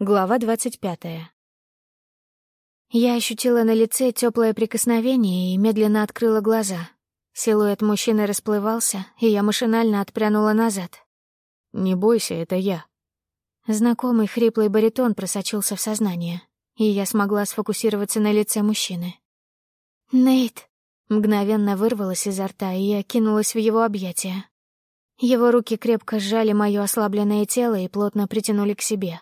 Глава двадцать пятая. Я ощутила на лице теплое прикосновение и медленно открыла глаза. Силуэт мужчины расплывался, и я машинально отпрянула назад. «Не бойся, это я». Знакомый хриплый баритон просочился в сознание, и я смогла сфокусироваться на лице мужчины. «Нейт!» Мгновенно вырвалась изо рта, и я кинулась в его объятия. Его руки крепко сжали мое ослабленное тело и плотно притянули к себе.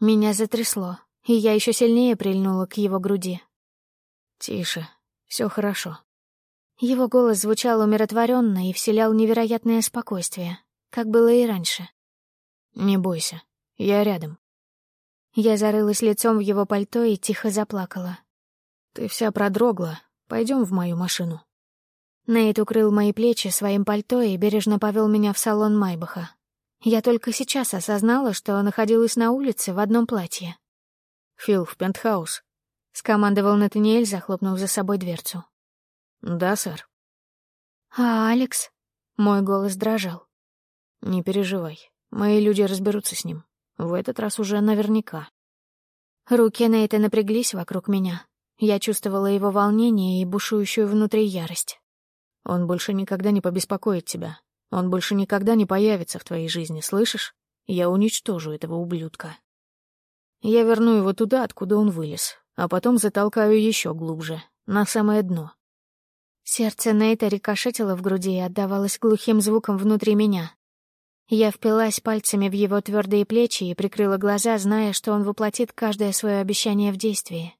Меня затрясло, и я еще сильнее прильнула к его груди. «Тише, все хорошо». Его голос звучал умиротворенно и вселял невероятное спокойствие, как было и раньше. «Не бойся, я рядом». Я зарылась лицом в его пальто и тихо заплакала. «Ты вся продрогла. Пойдем в мою машину». Нейт укрыл мои плечи своим пальто и бережно повел меня в салон Майбаха. Я только сейчас осознала, что находилась на улице в одном платье. «Фил, в пентхаус», — скомандовал Натаниэль, захлопнув за собой дверцу. «Да, сэр». «А Алекс?» — мой голос дрожал. «Не переживай, мои люди разберутся с ним. В этот раз уже наверняка». Руки Нейта напряглись вокруг меня. Я чувствовала его волнение и бушующую внутри ярость. «Он больше никогда не побеспокоит тебя. Он больше никогда не появится в твоей жизни, слышишь? Я уничтожу этого ублюдка. Я верну его туда, откуда он вылез, а потом затолкаю еще глубже, на самое дно. Сердце Нейта рикошетило в груди и отдавалось глухим звуком внутри меня. Я впилась пальцами в его твердые плечи и прикрыла глаза, зная, что он воплотит каждое свое обещание в действии.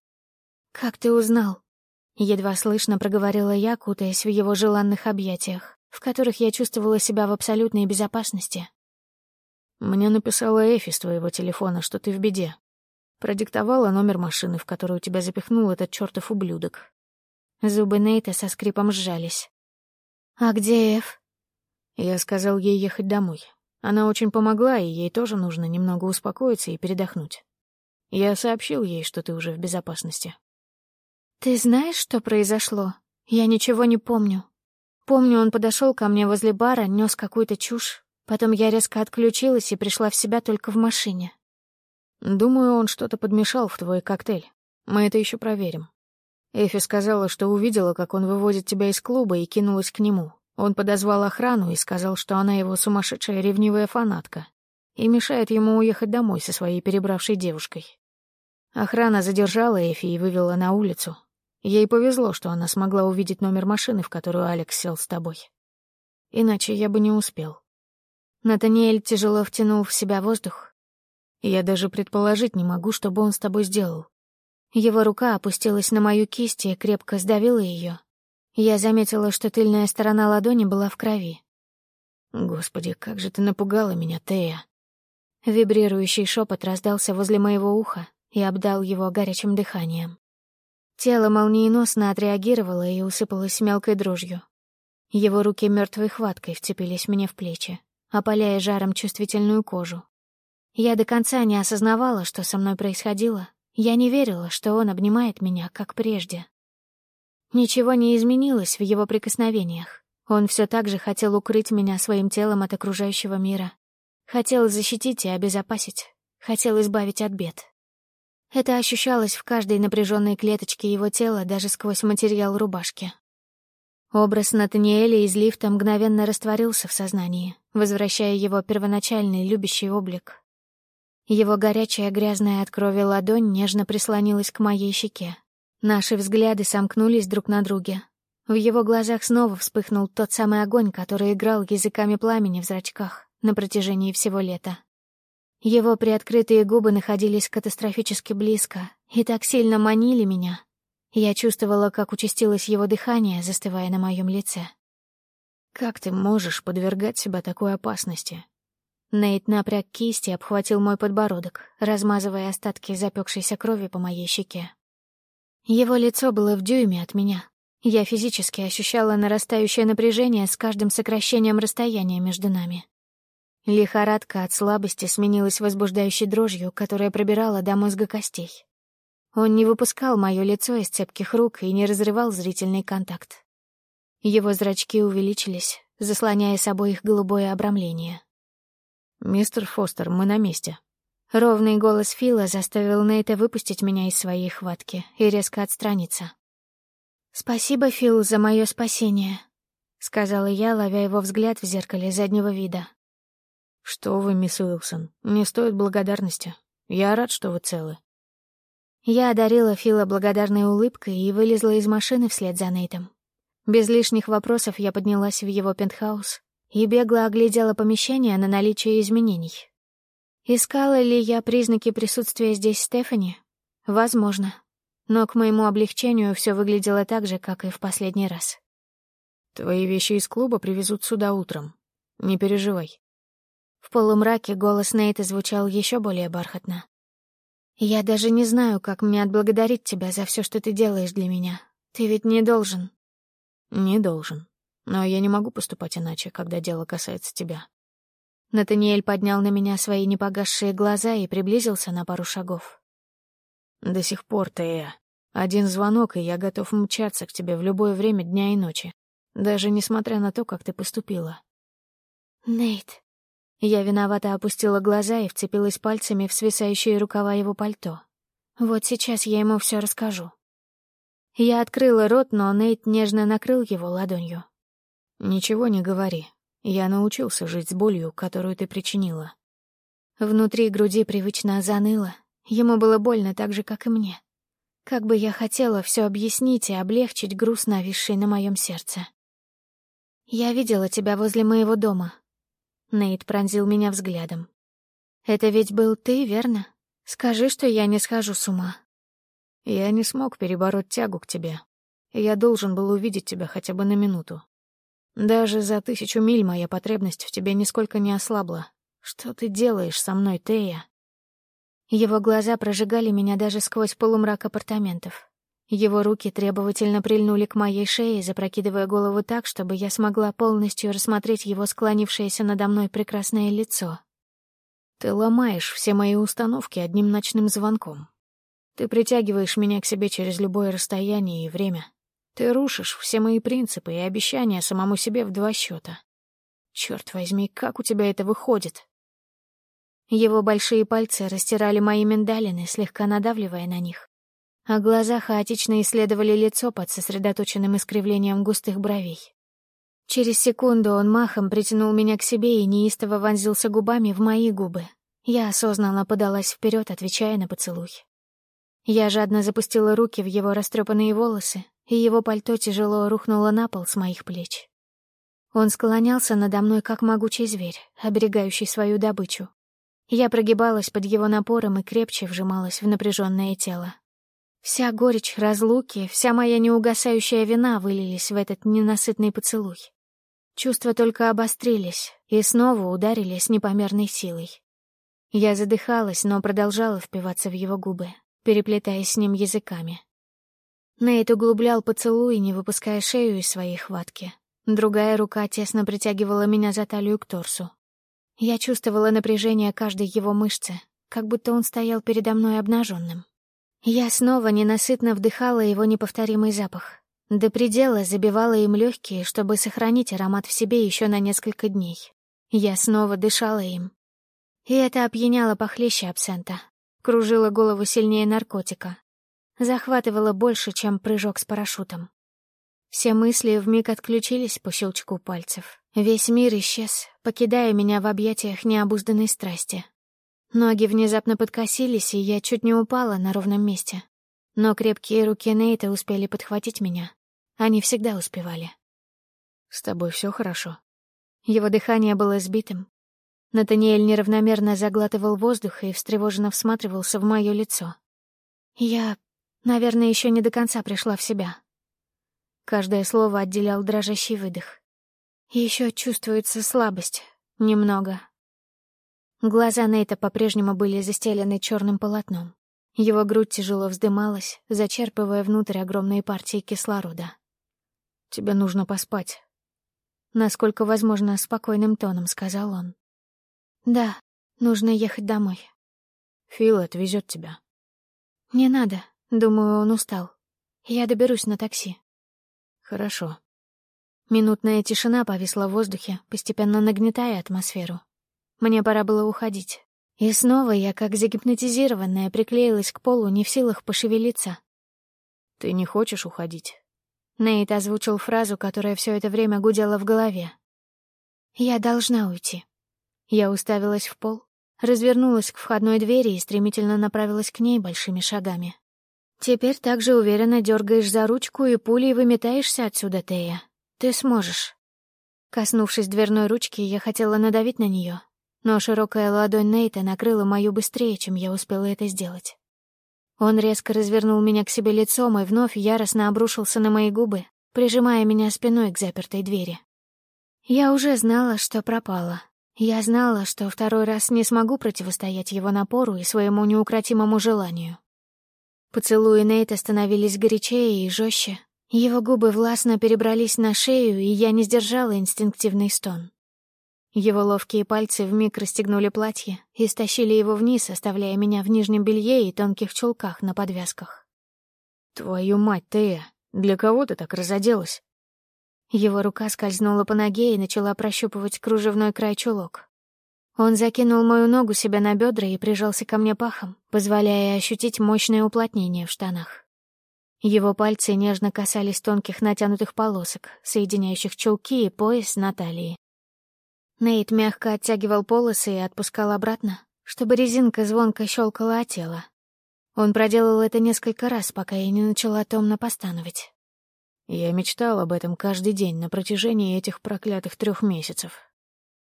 «Как ты узнал?» Едва слышно проговорила я, кутаясь в его желанных объятиях в которых я чувствовала себя в абсолютной безопасности. «Мне написала Эфи с твоего телефона, что ты в беде. Продиктовала номер машины, в которую тебя запихнул этот чертов ублюдок». Зубы Нейта со скрипом сжались. «А где Эф?» Я сказал ей ехать домой. Она очень помогла, и ей тоже нужно немного успокоиться и передохнуть. Я сообщил ей, что ты уже в безопасности. «Ты знаешь, что произошло? Я ничего не помню. Помню, он подошел ко мне возле бара, нес какую-то чушь. Потом я резко отключилась и пришла в себя только в машине. Думаю, он что-то подмешал в твой коктейль. Мы это еще проверим. Эфи сказала, что увидела, как он выводит тебя из клуба и кинулась к нему. Он подозвал охрану и сказал, что она его сумасшедшая ревнивая фанатка и мешает ему уехать домой со своей перебравшей девушкой. Охрана задержала Эфи и вывела на улицу, Ей повезло, что она смогла увидеть номер машины, в которую Алекс сел с тобой. Иначе я бы не успел. Натаниэль тяжело втянул в себя воздух. Я даже предположить не могу, что бы он с тобой сделал. Его рука опустилась на мою кисть и крепко сдавила ее. Я заметила, что тыльная сторона ладони была в крови. «Господи, как же ты напугала меня, Тея!» Вибрирующий шепот раздался возле моего уха и обдал его горячим дыханием. Тело молниеносно отреагировало и усыпалось мелкой дрожью. Его руки мертвой хваткой вцепились мне в плечи, опаляя жаром чувствительную кожу. Я до конца не осознавала, что со мной происходило. Я не верила, что он обнимает меня, как прежде. Ничего не изменилось в его прикосновениях. Он все так же хотел укрыть меня своим телом от окружающего мира. Хотел защитить и обезопасить. Хотел избавить от бед. Это ощущалось в каждой напряженной клеточке его тела, даже сквозь материал рубашки. Образ Натаниэля из лифта мгновенно растворился в сознании, возвращая его первоначальный любящий облик. Его горячая, грязная от крови ладонь нежно прислонилась к моей щеке. Наши взгляды сомкнулись друг на друге. В его глазах снова вспыхнул тот самый огонь, который играл языками пламени в зрачках на протяжении всего лета. Его приоткрытые губы находились катастрофически близко и так сильно манили меня. Я чувствовала, как участилось его дыхание, застывая на моем лице. «Как ты можешь подвергать себя такой опасности?» Нейт напряг кисти и обхватил мой подбородок, размазывая остатки запекшейся крови по моей щеке. Его лицо было в дюйме от меня. Я физически ощущала нарастающее напряжение с каждым сокращением расстояния между нами. Лихорадка от слабости сменилась возбуждающей дрожью, которая пробирала до мозга костей. Он не выпускал мое лицо из цепких рук и не разрывал зрительный контакт. Его зрачки увеличились, заслоняя собой их голубое обрамление. «Мистер Фостер, мы на месте». Ровный голос Фила заставил Нейта выпустить меня из своей хватки и резко отстраниться. «Спасибо, Фил, за мое спасение», — сказала я, ловя его взгляд в зеркале заднего вида. «Что вы, мисс Уилсон, не стоит благодарности. Я рад, что вы целы». Я одарила Фила благодарной улыбкой и вылезла из машины вслед за Нейтом. Без лишних вопросов я поднялась в его пентхаус и бегло оглядела помещение на наличие изменений. Искала ли я признаки присутствия здесь Стефани? Возможно. Но к моему облегчению все выглядело так же, как и в последний раз. «Твои вещи из клуба привезут сюда утром. Не переживай». В полумраке голос Нейта звучал еще более бархатно. «Я даже не знаю, как мне отблагодарить тебя за все, что ты делаешь для меня. Ты ведь не должен». «Не должен. Но я не могу поступать иначе, когда дело касается тебя». Натаниэль поднял на меня свои непогасшие глаза и приблизился на пару шагов. «До сих пор, Тея. Один звонок, и я готов мчаться к тебе в любое время дня и ночи, даже несмотря на то, как ты поступила». «Нейт». Я виновато опустила глаза и вцепилась пальцами в свисающие рукава его пальто. Вот сейчас я ему все расскажу. Я открыла рот, но Нейт нежно накрыл его ладонью. «Ничего не говори. Я научился жить с болью, которую ты причинила». Внутри груди привычно заныло. Ему было больно так же, как и мне. Как бы я хотела все объяснить и облегчить груз, нависший на моем сердце. «Я видела тебя возле моего дома». Нейт пронзил меня взглядом. «Это ведь был ты, верно? Скажи, что я не схожу с ума». «Я не смог перебороть тягу к тебе. Я должен был увидеть тебя хотя бы на минуту. Даже за тысячу миль моя потребность в тебе нисколько не ослабла. Что ты делаешь со мной, Тея?» Его глаза прожигали меня даже сквозь полумрак апартаментов. Его руки требовательно прильнули к моей шее, запрокидывая голову так, чтобы я смогла полностью рассмотреть его склонившееся надо мной прекрасное лицо. «Ты ломаешь все мои установки одним ночным звонком. Ты притягиваешь меня к себе через любое расстояние и время. Ты рушишь все мои принципы и обещания самому себе в два счета. Черт возьми, как у тебя это выходит? Его большие пальцы растирали мои миндалины, слегка надавливая на них. А глаза хаотично исследовали лицо под сосредоточенным искривлением густых бровей. Через секунду он махом притянул меня к себе и неистово вонзился губами в мои губы. Я осознанно подалась вперед, отвечая на поцелуй. Я жадно запустила руки в его растрепанные волосы, и его пальто тяжело рухнуло на пол с моих плеч. Он склонялся надо мной, как могучий зверь, оберегающий свою добычу. Я прогибалась под его напором и крепче вжималась в напряженное тело. Вся горечь разлуки, вся моя неугасающая вина вылились в этот ненасытный поцелуй. Чувства только обострились и снова ударили с непомерной силой. Я задыхалась, но продолжала впиваться в его губы, переплетаясь с ним языками. Нейт углублял поцелуй, не выпуская шею из своей хватки. Другая рука тесно притягивала меня за талию к торсу. Я чувствовала напряжение каждой его мышцы, как будто он стоял передо мной обнаженным. Я снова ненасытно вдыхала его неповторимый запах. До предела забивала им легкие, чтобы сохранить аромат в себе еще на несколько дней. Я снова дышала им. И это опьяняло похлеще абсента. Кружило голову сильнее наркотика, захватывало больше, чем прыжок с парашютом. Все мысли вмиг отключились по щелчку пальцев. Весь мир исчез, покидая меня в объятиях необузданной страсти. Ноги внезапно подкосились, и я чуть не упала на ровном месте. Но крепкие руки Нейта успели подхватить меня. Они всегда успевали. «С тобой все хорошо?» Его дыхание было сбитым. Натаниэль неравномерно заглатывал воздух и встревоженно всматривался в мое лицо. Я Наверное, еще не до конца пришла в себя. Каждое слово отделял дрожащий выдох. Еще чувствуется слабость. Немного. Глаза Нейта по-прежнему были застелены черным полотном. Его грудь тяжело вздымалась, зачерпывая внутрь огромные партии кислорода. «Тебе нужно поспать», — насколько возможно спокойным тоном сказал он. «Да, нужно ехать домой». «Фил отвезет тебя». «Не надо, Думаю, он устал. Я доберусь на такси. Хорошо. Минутная тишина повисла в воздухе, постепенно нагнетая атмосферу. Мне пора было уходить. И снова я, как загипнотизированная, приклеилась к полу, не в силах пошевелиться. «Ты не хочешь уходить?» Нейт озвучил фразу, которая все это время гудела в голове. «Я должна уйти». Я уставилась в пол, развернулась к входной двери и стремительно направилась к ней большими шагами. «Теперь так же уверенно дергаешь за ручку и пулей выметаешься отсюда, Тея. Ты сможешь». Коснувшись дверной ручки, я хотела надавить на нее, но широкая ладонь Нейта накрыла мою быстрее, чем я успела это сделать. Он резко развернул меня к себе лицом и вновь яростно обрушился на мои губы, прижимая меня спиной к запертой двери. Я уже знала, что пропала. Я знала, что второй раз не смогу противостоять его напору и своему неукротимому желанию. Поцелуи Нейта становились горячее и жестче. Его губы властно перебрались на шею, и я не сдержала инстинктивный стон. Его ловкие пальцы вмиг расстегнули платье и стащили его вниз, оставляя меня в нижнем белье и тонких чулках на подвязках. «Твою мать, Тея, для кого ты так разоделась?» Его рука скользнула по ноге и начала прощупывать кружевной край чулок. Он закинул мою ногу себе на бедра и прижался ко мне пахом, позволяя ощутить мощное уплотнение в штанах. Его пальцы нежно касались тонких натянутых полосок, соединяющих чулки и пояс на талии. Нейт мягко оттягивал полосы и отпускал обратно, чтобы резинка звонко щелкала о тело. Он проделал это несколько раз, пока я не начала томно постановить. Я мечтал об этом каждый день на протяжении этих проклятых трех месяцев.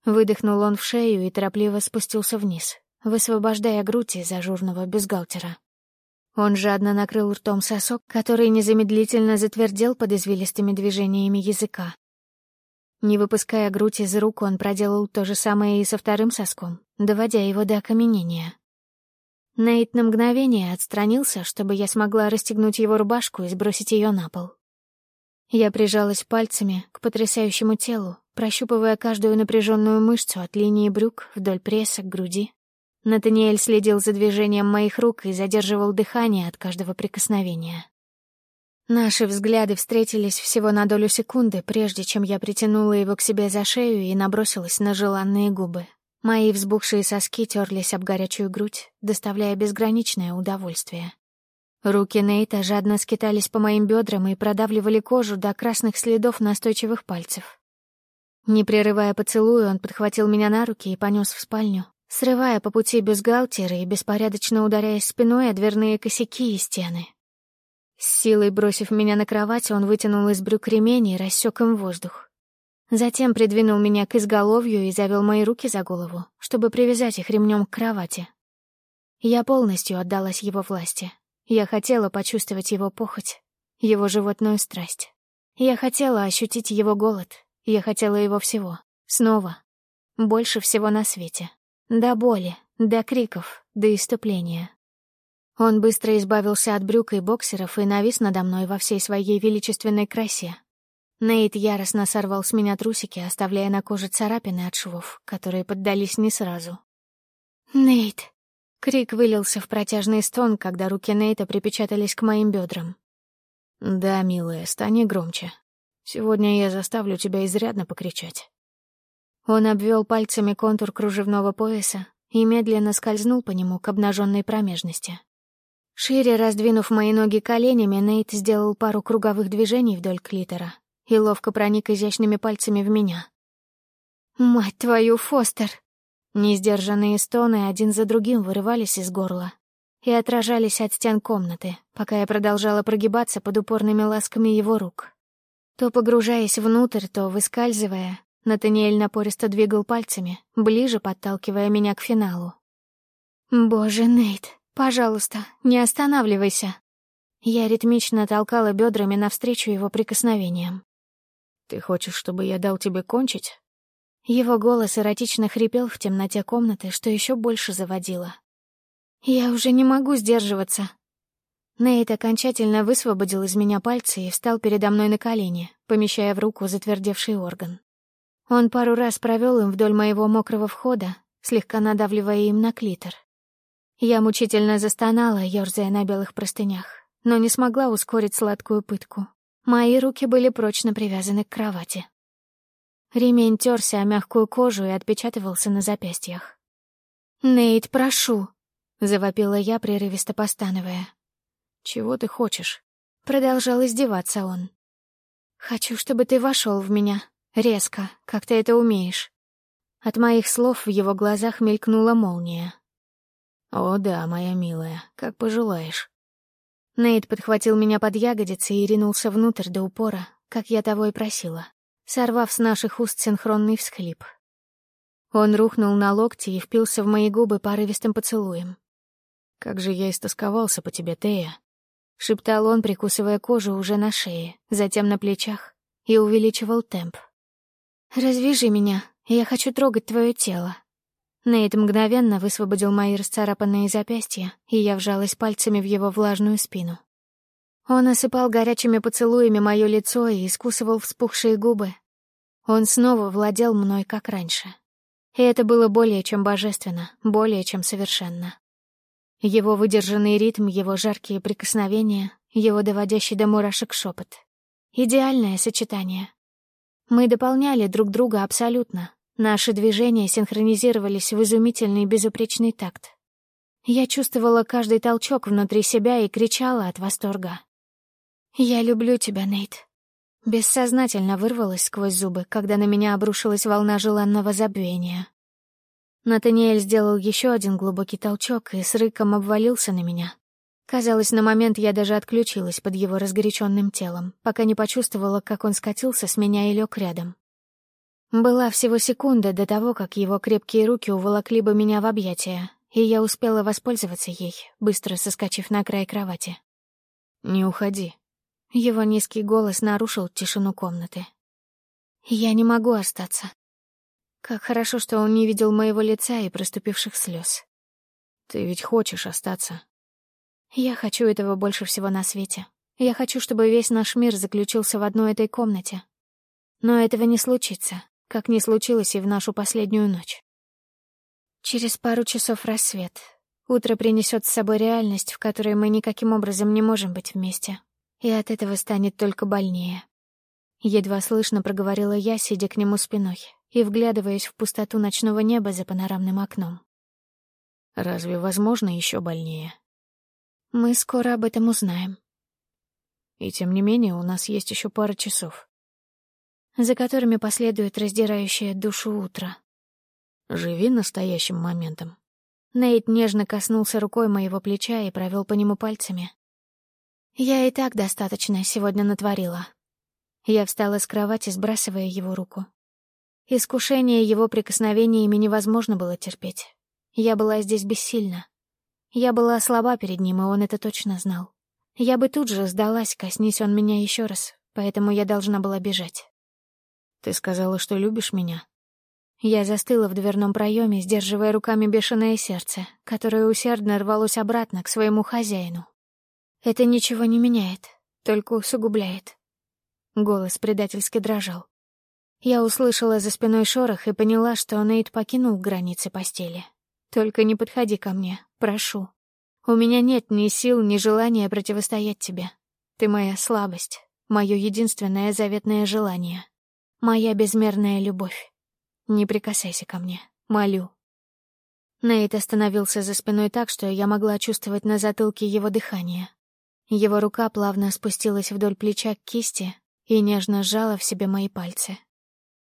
Выдохнул он в шею и торопливо спустился вниз, высвобождая грудь из ажурного бюстгальтера. Он жадно накрыл ртом сосок, который незамедлительно затвердел под извилистыми движениями языка, не выпуская грудь из рук, он проделал то же самое и со вторым соском, доводя его до окаменения. Нейт на мгновение отстранился, чтобы я смогла расстегнуть его рубашку и сбросить ее на пол. Я прижалась пальцами к потрясающему телу, прощупывая каждую напряженную мышцу от линии брюк вдоль пресса к груди. Натаниэль следил за движением моих рук и задерживал дыхание от каждого прикосновения. Наши взгляды встретились всего на долю секунды, прежде чем я притянула его к себе за шею и набросилась на желанные губы. Мои взбухшие соски терлись об горячую грудь, доставляя безграничное удовольствие. Руки Нейта жадно скитались по моим бедрам и продавливали кожу до красных следов настойчивых пальцев. Не прерывая поцелуя, он подхватил меня на руки и понес в спальню, срывая по пути бюстгальтер и беспорядочно ударяясь спиной о дверные косяки и стены. С силой бросив меня на кровать, он вытянул из брюк ремень и рассек им воздух. Затем придвинул меня к изголовью и завел мои руки за голову, чтобы привязать их ремнем к кровати. Я полностью отдалась его власти. Я хотела почувствовать его похоть, его животную страсть. Я хотела ощутить его голод. Я хотела его всего. Снова. Больше всего на свете. До боли, до криков, до иступления. Он быстро избавился от брюк и боксеров и навис надо мной во всей своей величественной красе. Нейт яростно сорвал с меня трусики, оставляя на коже царапины от швов, которые поддались не сразу. «Нейт!» Крик вылился в протяжный стон, когда руки Нейта припечатались к моим бедрам. «Да, милая, стань громче. Сегодня я заставлю тебя изрядно покричать». Он обвел пальцами контур кружевного пояса и медленно скользнул по нему к обнаженной промежности. Шире раздвинув мои ноги коленями, Нейт сделал пару круговых движений вдоль клитора и ловко проник изящными пальцами в меня. «Мать твою, Фостер!» Несдержанные стоны один за другим вырывались из горла и отражались от стен комнаты, пока я продолжала прогибаться под упорными ласками его рук. То погружаясь внутрь, то выскальзывая, Натаниэль напористо двигал пальцами, ближе подталкивая меня к финалу. «Боже, Нейт, «Пожалуйста, не останавливайся». Я ритмично толкала бедрами навстречу его прикосновениям. «Ты хочешь, чтобы я дал тебе кончить?» Его голос эротично хрипел в темноте комнаты, что еще больше заводило. «Я уже не могу сдерживаться». Нейт окончательно высвободил из меня пальцы и встал передо мной на колени, помещая в руку затвердевший орган. Он пару раз провел им вдоль моего мокрого входа, слегка надавливая им на клитор. Я мучительно застонала, ёрзая на белых простынях, но не смогла ускорить сладкую пытку. Мои руки были прочно привязаны к кровати. Ремень терся о мягкую кожу и отпечатывался на запястьях. «Нейт, прошу!» — завопила я, прерывисто постановая. «Чего ты хочешь?» — продолжал издеваться он. «Хочу, чтобы ты вошел в меня. Резко, как ты это умеешь». От моих слов в его глазах мелькнула молния. «О да, моя милая, как пожелаешь». Нейт подхватил меня под ягодицы и ринулся внутрь до упора, как я того и просила, сорвав с наших уст синхронный всхлип. Он рухнул на локти и впился в мои губы порывистым поцелуем. «Как же я истосковался по тебе, Тея!» — шептал он, прикусывая кожу уже на шее, затем на плечах, и увеличивал темп. «Развяжи меня, я хочу трогать твое тело». Нейт мгновенно высвободил мои расцарапанные запястья, и я вжалась пальцами в его влажную спину. Он осыпал горячими поцелуями мое лицо и искусывал вспухшие губы. Он снова владел мной, как раньше. И это было более чем божественно, более чем совершенно. Его выдержанный ритм, его жаркие прикосновения, его доводящий до мурашек шепот. Идеальное сочетание. Мы дополняли друг друга абсолютно. Наши движения синхронизировались в изумительный безупречный такт. Я чувствовала каждый толчок внутри себя и кричала от восторга. «Я люблю тебя, Нейт». Бессознательно вырвалась сквозь зубы, когда на меня обрушилась волна желанного забвения. Натаниэль сделал еще один глубокий толчок и с рыком обвалился на меня. Казалось, на момент я даже отключилась под его разгоряченным телом, пока не почувствовала, как он скатился с меня и лег рядом. Была всего секунда до того, как его крепкие руки уволокли бы меня в объятия, и я успела воспользоваться ей, быстро соскочив на край кровати. «Не уходи», его низкий голос нарушил тишину комнаты. «Я не могу остаться. Как хорошо, что он не видел моего лица и проступивших слез. Ты ведь хочешь остаться?» «Я хочу этого больше всего на свете. Я хочу, чтобы весь наш мир заключился в одной этой комнате. Но этого не случится, как не случилось и в нашу последнюю ночь. Через пару часов рассвет. Утро принесет с собой реальность, в которой мы никаким образом не можем быть вместе и от этого станет только больнее. Едва слышно проговорила я, сидя к нему спиной и вглядываясь в пустоту ночного неба за панорамным окном. «Разве возможно еще больнее?» «Мы скоро об этом узнаем». «И тем не менее у нас есть еще пара часов» за которыми последует раздирающее душу утро. Живи настоящим моментом. Нейт нежно коснулся рукой моего плеча и провел по нему пальцами. Я и так достаточно сегодня натворила. Я встала с кровати, сбрасывая его руку. Искушение его прикосновениями невозможно было терпеть. Я была здесь бессильна. Я была слаба перед ним, и он это точно знал. Я бы тут же сдалась, коснись он меня еще раз, поэтому я должна была бежать. «Ты сказала, что любишь меня?» Я застыла в дверном проеме, сдерживая руками бешеное сердце, которое усердно рвалось обратно к своему хозяину. Это ничего не меняет, только усугубляет. Голос предательски дрожал. Я услышала за спиной шорох и поняла, что Нейт покинул границы постели. Только не подходи ко мне, прошу. У меня нет ни сил, ни желания противостоять тебе. Ты моя слабость, мое единственное заветное желание, моя безмерная любовь. Не прикасайся ко мне, молю. Нейт остановился за спиной так, что я могла чувствовать на затылке его дыхание. Его рука плавно спустилась вдоль плеча к кисти и нежно сжала в себе мои пальцы.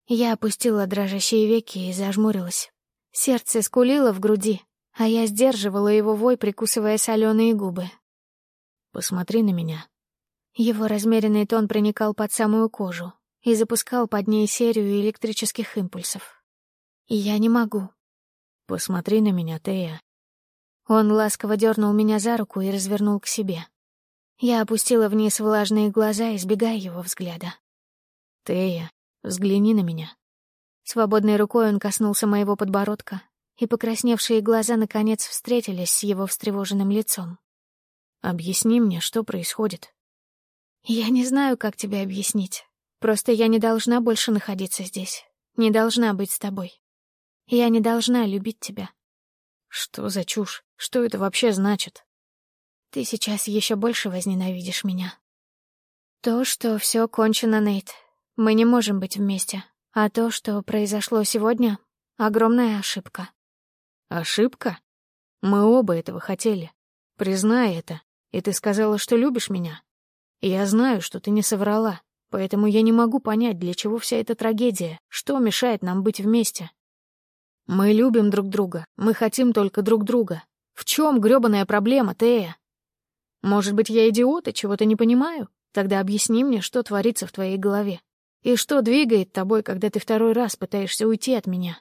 Я опустила дрожащие веки и зажмурилась. Сердце скулило в груди, а я сдерживала его вой, прикусывая соленые губы. «Посмотри на меня». Его размеренный тон проникал под самую кожу и запускал под ней серию электрических импульсов. «Я не могу». «Посмотри на меня, Тея». Он ласково дернул меня за руку и развернул к себе. Я опустила вниз влажные глаза, избегая его взгляда. «Тея, взгляни на меня». Свободной рукой он коснулся моего подбородка, и покрасневшие глаза наконец встретились с его встревоженным лицом. «Объясни мне, что происходит». «Я не знаю, как тебе объяснить. Просто я не должна больше находиться здесь. Не должна быть с тобой. Я не должна любить тебя». «Что за чушь? Что это вообще значит?» Ты сейчас еще больше возненавидишь меня. То, что все кончено, Нейт. Мы не можем быть вместе. А то, что произошло сегодня — огромная ошибка. Ошибка? Мы оба этого хотели. Признай это. И ты сказала, что любишь меня. Я знаю, что ты не соврала, поэтому я не могу понять, для чего вся эта трагедия, что мешает нам быть вместе. Мы любим друг друга, мы хотим только друг друга. В чем грёбаная проблема, Тея? Может быть, я идиот и чего-то не понимаю? Тогда объясни мне, что творится в твоей голове. И что двигает тобой, когда ты второй раз пытаешься уйти от меня?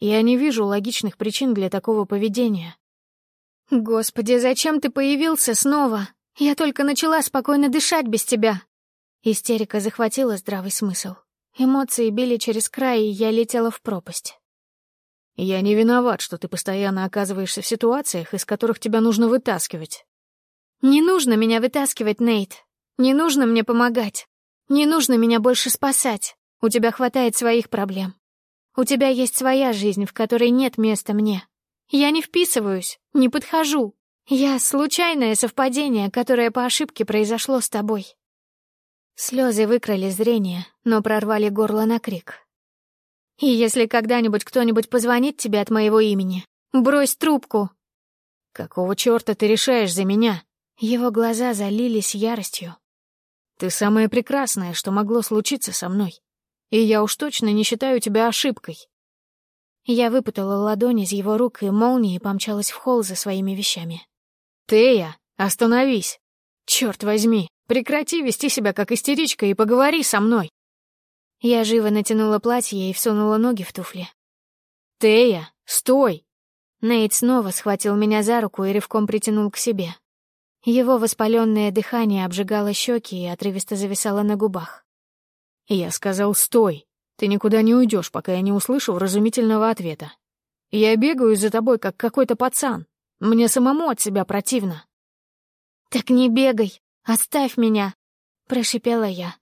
Я не вижу логичных причин для такого поведения. Господи, зачем ты появился снова? Я только начала спокойно дышать без тебя. Истерика захватила здравый смысл. Эмоции били через край, и я летела в пропасть. Я не виноват, что ты постоянно оказываешься в ситуациях, из которых тебя нужно вытаскивать. Не нужно меня вытаскивать, Нейт. Не нужно мне помогать. Не нужно меня больше спасать. У тебя хватает своих проблем. У тебя есть своя жизнь, в которой нет места мне. Я не вписываюсь, не подхожу. Я — случайное совпадение, которое по ошибке произошло с тобой. Слезы выкрали зрение, но прорвали горло на крик. И если когда-нибудь кто-нибудь позвонит тебе от моего имени, брось трубку. Какого черта ты решаешь за меня? Его глаза залились яростью. Ты самое прекрасное, что могло случиться со мной. И я уж точно не считаю тебя ошибкой. Я выпутала ладонь из его рук и молнией помчалась в холл за своими вещами. «Тея, остановись! Черт возьми, прекрати вести себя как истеричка и поговори со мной!» Я живо натянула платье и всунула ноги в туфли. «Тея, стой!» Нейт снова схватил меня за руку и рывком притянул к себе. Его воспаленное дыхание обжигало щеки и отрывисто зависало на губах. Я сказал «стой!» Ты никуда не уйдешь, пока я не услышу вразумительного ответа. Я бегаю за тобой, как какой-то пацан. Мне самому от себя противно. «Так не бегай! Оставь меня!» — прошипела я.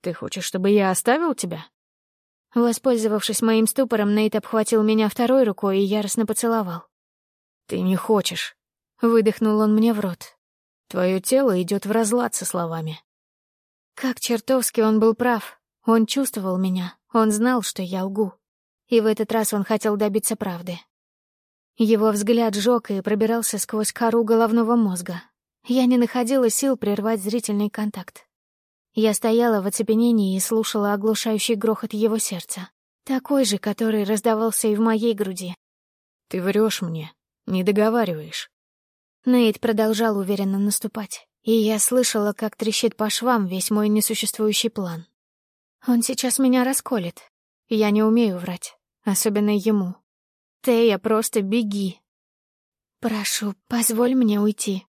«Ты хочешь, чтобы я оставил тебя?» Воспользовавшись моим ступором, Нейт обхватил меня второй рукой и яростно поцеловал. «Ты не хочешь», — выдохнул он мне в рот. «Твое тело идет в разлад со словами». Как чертовски он был прав. Он чувствовал меня, он знал, что я лгу. И в этот раз он хотел добиться правды. Его взгляд жёг и пробирался сквозь кору головного мозга. Я не находила сил прервать зрительный контакт. Я стояла в оцепенении и слушала оглушающий грохот его сердца, такой же, который раздавался и в моей груди. «Ты врешь мне, не договариваешь». Нейт продолжал уверенно наступать, и я слышала, как трещит по швам весь мой несуществующий план. Он сейчас меня расколет. Я не умею врать, особенно ему. Тея, просто беги. «Прошу, позволь мне уйти», —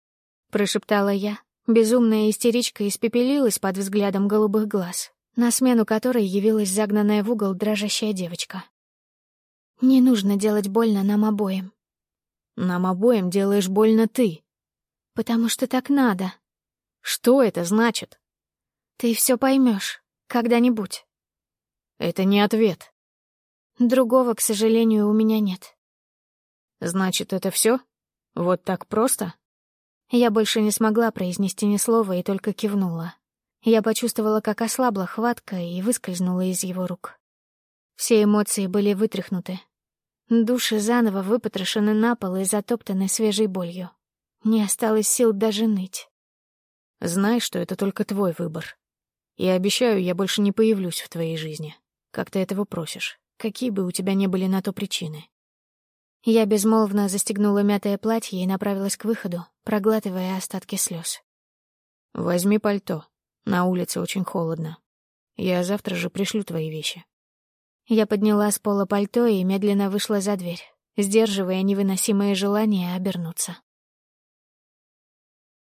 прошептала я. Безумная истеричка испепелилась под взглядом голубых глаз, на смену которой явилась загнанная в угол дрожащая девочка. «Не нужно делать больно нам обоим». «Нам обоим делаешь больно ты». «Потому что так надо». «Что это значит?» «Ты все поймешь. Когда-нибудь. Это не ответ. Другого, к сожалению, у меня нет. Значит, это все? Вот так просто? Я больше не смогла произнести ни слова и только кивнула. Я почувствовала, как ослабла хватка и выскользнула из его рук. Все эмоции были вытряхнуты. Души заново выпотрошены на пол и затоптаны свежей болью. Не осталось сил даже ныть. Знай, что это только твой выбор. Я обещаю, я больше не появлюсь в твоей жизни. Как ты этого просишь? Какие бы у тебя ни были на то причины. Я безмолвно застегнула мятое платье и направилась к выходу, проглатывая остатки слез. Возьми пальто. На улице очень холодно. Я завтра же пришлю твои вещи. Я подняла с пола пальто и медленно вышла за дверь, сдерживая невыносимое желание обернуться.